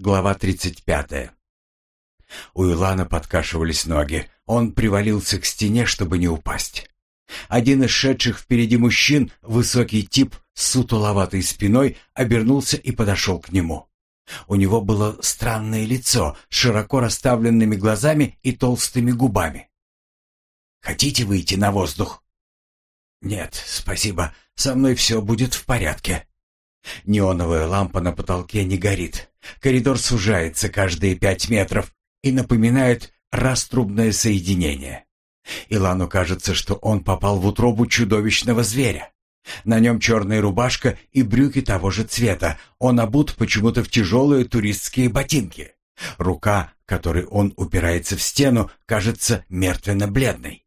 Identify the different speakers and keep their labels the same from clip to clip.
Speaker 1: Глава 35. У Илана подкашивались ноги. Он привалился к стене, чтобы не упасть. Один из шедших впереди мужчин, высокий тип с сутуловатой спиной, обернулся и подошел к нему. У него было странное лицо широко расставленными глазами и толстыми губами. «Хотите выйти на воздух?» «Нет, спасибо. Со мной все будет в порядке». Неоновая лампа на потолке не горит. Коридор сужается каждые пять метров и напоминает раструбное соединение. Илану кажется, что он попал в утробу чудовищного зверя. На нем черная рубашка и брюки того же цвета. Он обут почему-то в тяжелые туристские ботинки. Рука, которой он упирается в стену, кажется мертвенно-бледной.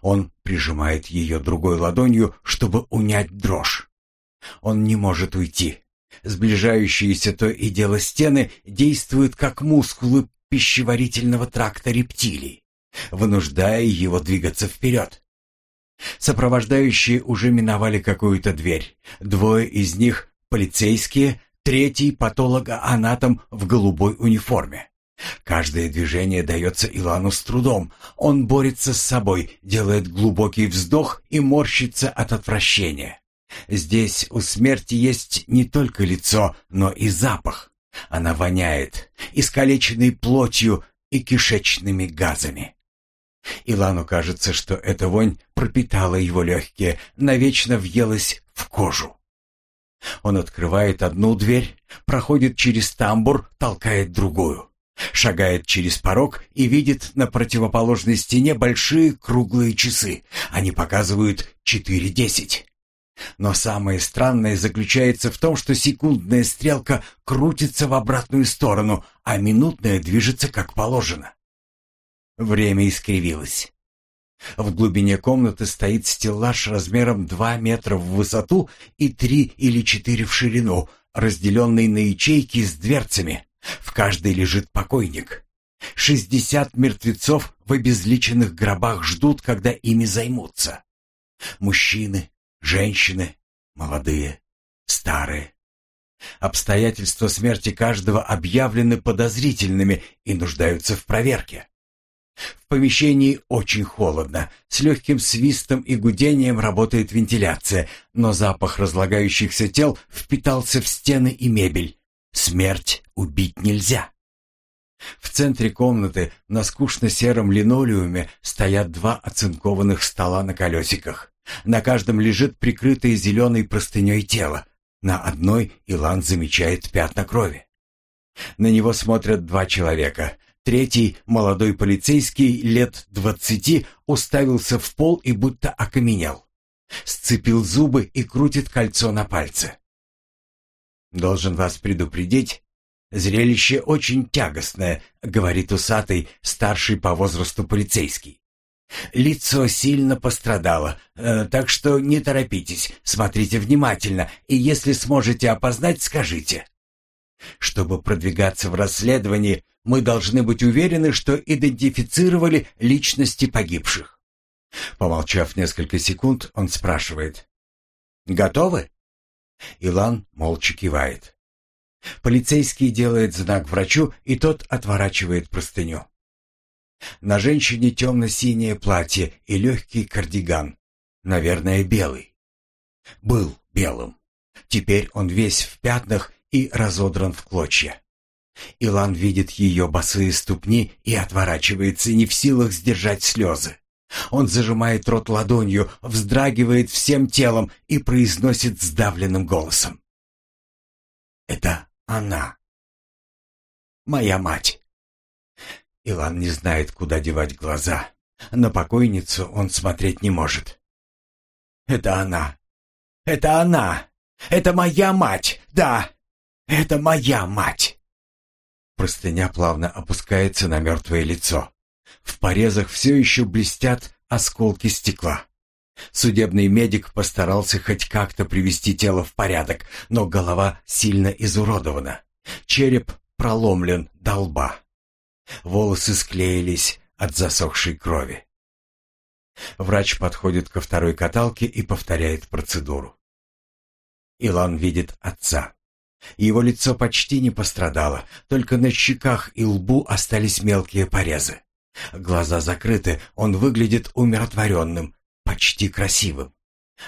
Speaker 1: Он прижимает ее другой ладонью, чтобы унять дрожь. Он не может уйти. Сближающиеся то и дело стены действуют как мускулы пищеварительного тракта рептилий, вынуждая его двигаться вперед. Сопровождающие уже миновали какую-то дверь. Двое из них — полицейские, третий — патологоанатом в голубой униформе. Каждое движение дается Илану с трудом. Он борется с собой, делает глубокий вздох и морщится от отвращения. Здесь у смерти есть не только лицо, но и запах. Она воняет, искалеченной плотью и кишечными газами. Илану кажется, что эта вонь пропитала его легкие, навечно въелась в кожу. Он открывает одну дверь, проходит через тамбур, толкает другую. Шагает через порог и видит на противоположной стене большие круглые часы. Они показывают четыре десять. Но самое странное заключается в том, что секундная стрелка крутится в обратную сторону, а минутная движется как положено. Время искривилось. В глубине комнаты стоит стеллаж размером 2 метра в высоту и 3 или 4 в ширину, разделенный на ячейки с дверцами. В каждой лежит покойник. Шестьдесят мертвецов в обезличенных гробах ждут, когда ими займутся. Мужчины, женщины, молодые, старые. Обстоятельства смерти каждого объявлены подозрительными и нуждаются в проверке. В помещении очень холодно, с легким свистом и гудением работает вентиляция, но запах разлагающихся тел впитался в стены и мебель. Смерть убить нельзя. В центре комнаты на скучно-сером линолеуме стоят два оцинкованных стола на колесиках. На каждом лежит прикрытое зеленой простыней тело. На одной Илан замечает пятна крови. На него смотрят два человека. Третий, молодой полицейский, лет двадцати, уставился в пол и будто окаменел. Сцепил зубы и крутит кольцо на пальце. «Должен вас предупредить, зрелище очень тягостное», — говорит усатый, старший по возрасту полицейский. Лицо сильно пострадало, э, так что не торопитесь, смотрите внимательно, и если сможете опознать, скажите. Чтобы продвигаться в расследовании, мы должны быть уверены, что идентифицировали личности погибших. Помолчав несколько секунд, он спрашивает. «Готовы?» Илан молча кивает. Полицейский делает знак врачу, и тот отворачивает простыню. На женщине темно-синее платье и легкий кардиган. Наверное, белый. Был белым. Теперь он весь в пятнах и разодран в клочья. Илан видит ее босые ступни и отворачивается, не в силах сдержать слезы. Он зажимает рот ладонью, вздрагивает всем телом и произносит сдавленным голосом. «Это она. Моя мать». Илан не знает, куда девать глаза. На покойницу он смотреть не может. «Это она! Это она! Это моя мать! Да! Это моя мать!» Простыня плавно опускается на мертвое лицо. В порезах все еще блестят осколки стекла. Судебный медик постарался хоть как-то привести тело в порядок, но голова сильно изуродована. Череп проломлен до лба. Волосы склеились от засохшей крови. Врач подходит ко второй каталке и повторяет процедуру. Илан видит отца. Его лицо почти не пострадало, только на щеках и лбу остались мелкие порезы. Глаза закрыты, он выглядит умиротворенным, почти красивым.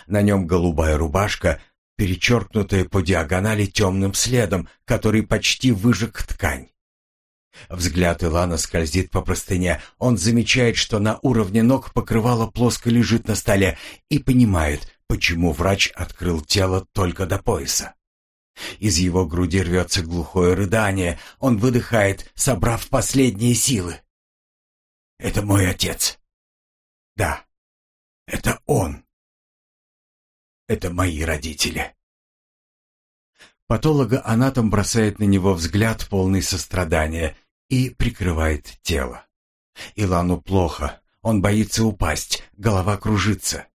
Speaker 1: На нем голубая рубашка, перечеркнутая по диагонали темным следом, который почти выжег ткань. Взгляд Илана скользит по простыне. Он замечает, что на уровне ног покрывало плоско лежит на столе и понимает, почему врач открыл тело только до пояса. Из его груди рвется глухое рыдание. Он выдыхает, собрав последние силы. «Это мой отец. Да, это он. Это мои родители». Патологоанатом бросает на него взгляд полный сострадания и прикрывает тело. Илану плохо, он боится упасть, голова кружится.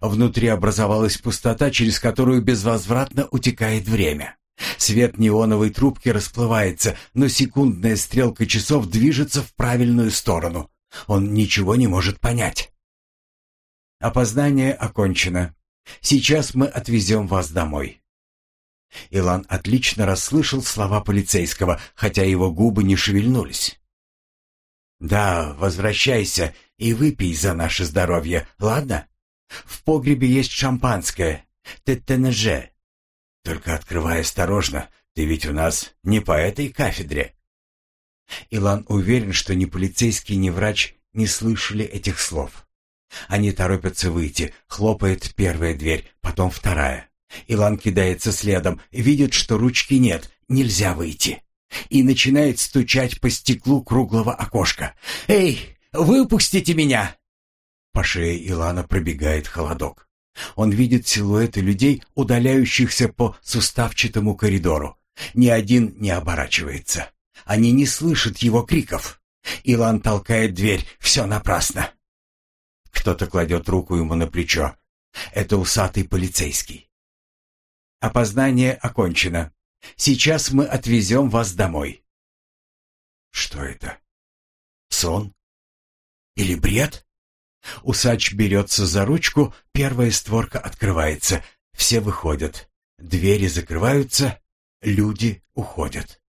Speaker 1: Внутри образовалась пустота, через которую безвозвратно утекает время. Свет неоновой трубки расплывается, но секундная стрелка часов движется в правильную сторону. Он ничего не может понять. Опознание окончено. Сейчас мы отвезем вас домой. Илан отлично расслышал слова полицейского, хотя его губы не шевельнулись. «Да, возвращайся и выпей за наше здоровье, ладно?» В погребе есть шампанское. Теттенеже. Только открывай осторожно, ты ведь у нас не по этой кафедре. Илан уверен, что ни полицейский, ни врач не слышали этих слов. Они торопятся выйти, хлопает первая дверь, потом вторая. Илан кидается следом, видит, что ручки нет, нельзя выйти. И начинает стучать по стеклу круглого окошка. «Эй, выпустите меня!» По шее Илана пробегает холодок. Он видит силуэты людей, удаляющихся по суставчатому коридору. Ни один не оборачивается. Они не слышат его криков. Илан толкает дверь. Все напрасно. Кто-то кладет руку ему на плечо. Это усатый полицейский. Опознание окончено. Сейчас мы отвезем вас домой. Что это? Сон? Или бред? Усач берется за ручку, первая створка открывается. Все выходят. Двери закрываются, люди уходят.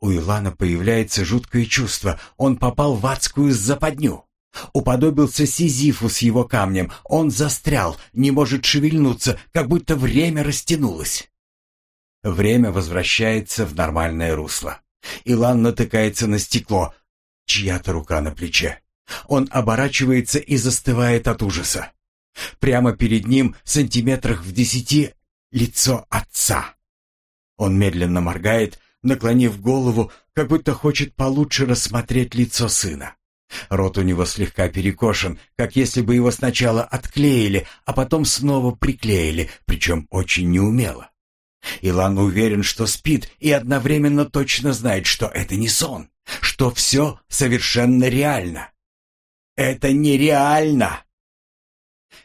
Speaker 1: У Илана появляется жуткое чувство. Он попал в адскую западню. Уподобился Сизифу с его камнем. Он застрял, не может шевельнуться, как будто время растянулось. Время возвращается в нормальное русло. Илан натыкается на стекло. Чья-то рука на плече. Он оборачивается и застывает от ужаса. Прямо перед ним, сантиметрах в десяти, лицо отца. Он медленно моргает, наклонив голову, как будто хочет получше рассмотреть лицо сына. Рот у него слегка перекошен, как если бы его сначала отклеили, а потом снова приклеили, причем очень неумело. Илан уверен, что спит, и одновременно точно знает, что это не сон, что все совершенно реально. Это нереально!»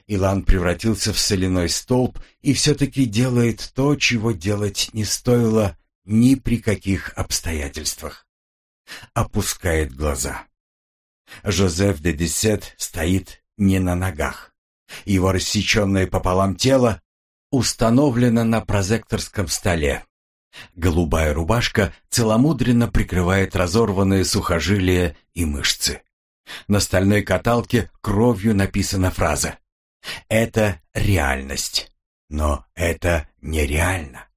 Speaker 1: Илан превратился в соляной столб и все-таки делает то, чего делать не стоило ни при каких обстоятельствах. Опускает глаза. Жозеф де Десет стоит не на ногах. Его рассеченное пополам тело установлено на прозекторском столе. Голубая рубашка целомудренно прикрывает разорванные сухожилия и мышцы. На стальной каталке кровью написана фраза «Это реальность, но это нереально».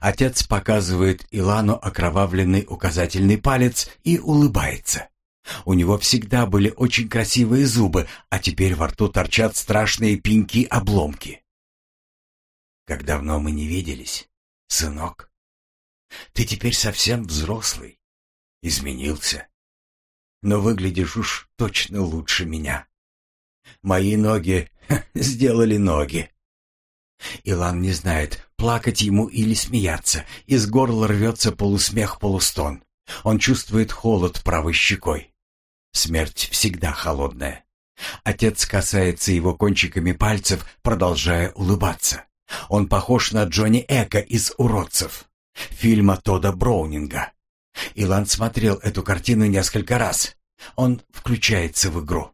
Speaker 1: Отец показывает Илану окровавленный указательный палец и улыбается. У него всегда были очень красивые зубы, а теперь во рту торчат страшные пеньки-обломки. «Как давно мы не виделись, сынок? Ты теперь совсем взрослый, изменился но выглядишь уж точно лучше меня. Мои ноги сделали ноги. Илан не знает, плакать ему или смеяться. Из горла рвется полусмех-полустон. Он чувствует холод правой щекой. Смерть всегда холодная. Отец касается его кончиками пальцев, продолжая улыбаться. Он похож на Джонни Эка из «Уродцев» фильма Тода Броунинга. Илан смотрел эту картину несколько раз. Он включается в игру.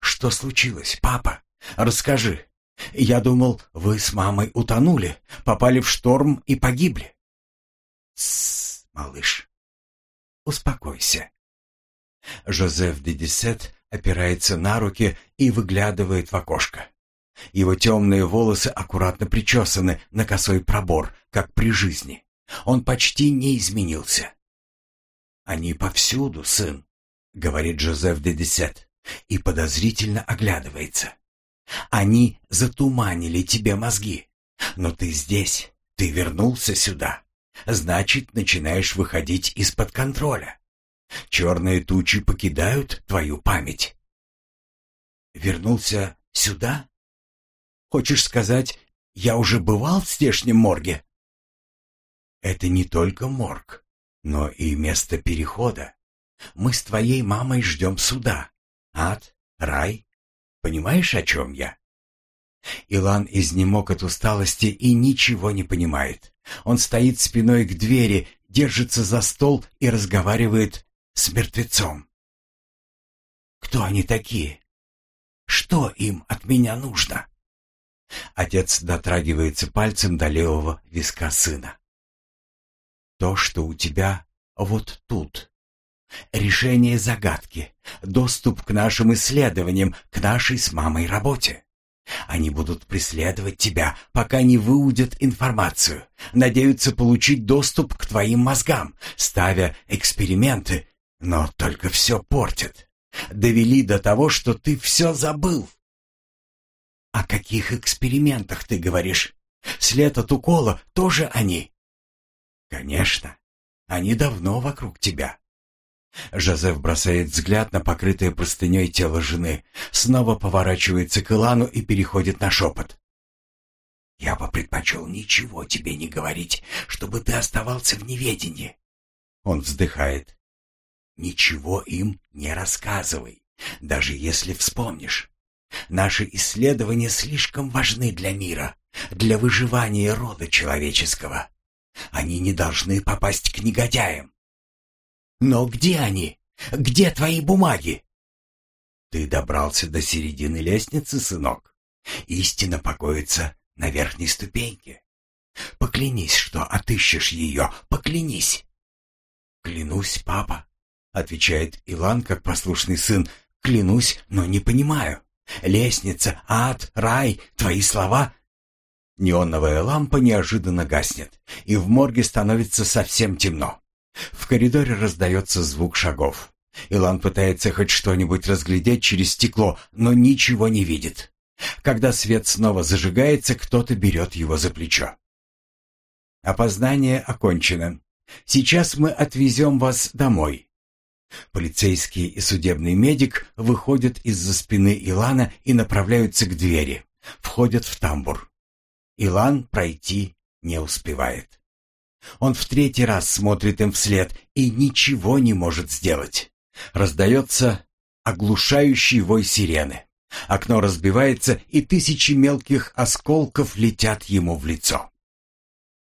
Speaker 1: «Что случилось, папа? Расскажи. Я думал, вы с мамой утонули, попали в шторм и погибли. Тссс, малыш, успокойся. Жозеф де Десет опирается на руки и выглядывает в окошко. Его темные волосы аккуратно причесаны на косой пробор, как при жизни. Он почти не изменился. «Они повсюду, сын», — говорит Жозеф де Десет, и подозрительно оглядывается. «Они затуманили тебе мозги, но ты здесь, ты вернулся сюда, значит, начинаешь выходить из-под контроля. Черные тучи покидают твою память». «Вернулся сюда?» Хочешь сказать, я уже бывал в здешнем морге? Это не только морг, но и место перехода. Мы с твоей мамой ждем суда. Ад, рай. Понимаешь, о чем я? Илан изнемог от усталости и ничего не понимает. Он стоит спиной к двери, держится за стол и разговаривает с мертвецом. Кто они такие? Что им от меня нужно? Отец дотрагивается пальцем до левого виска сына. То, что у тебя вот тут. Решение загадки, доступ к нашим исследованиям, к нашей с мамой работе. Они будут преследовать тебя, пока не выудят информацию, надеются получить доступ к твоим мозгам, ставя эксперименты, но только все портят. Довели до того, что ты все забыл. «О каких экспериментах ты говоришь? След от укола тоже они?» «Конечно. Они давно вокруг тебя». Жозеф бросает взгляд на покрытое простыней тело жены, снова поворачивается к Илану и переходит на шепот. «Я бы предпочел ничего тебе не говорить, чтобы ты оставался в неведении». Он вздыхает. «Ничего им не рассказывай, даже если вспомнишь. Наши исследования слишком важны для мира, для выживания рода человеческого. Они не должны попасть к негодяям. Но где они? Где твои бумаги? Ты добрался до середины лестницы, сынок. Истина покоится на верхней ступеньке. Поклянись, что отыщешь ее, поклянись. Клянусь, папа, отвечает Илан, как послушный сын. Клянусь, но не понимаю. Лестница, ад, рай, твои слова. Неоновая лампа неожиданно гаснет, и в морге становится совсем темно. В коридоре раздается звук шагов. Илан пытается хоть что-нибудь разглядеть через стекло, но ничего не видит. Когда свет снова зажигается, кто-то берет его за плечо. «Опознание окончено. Сейчас мы отвезем вас домой. Полицейский и судебный медик выходят из-за спины Илана и направляются к двери. Входят в тамбур. Илан пройти не успевает. Он в третий раз смотрит им вслед и ничего не может сделать. Раздается оглушающий вой сирены. Окно разбивается, и тысячи мелких осколков летят ему в лицо.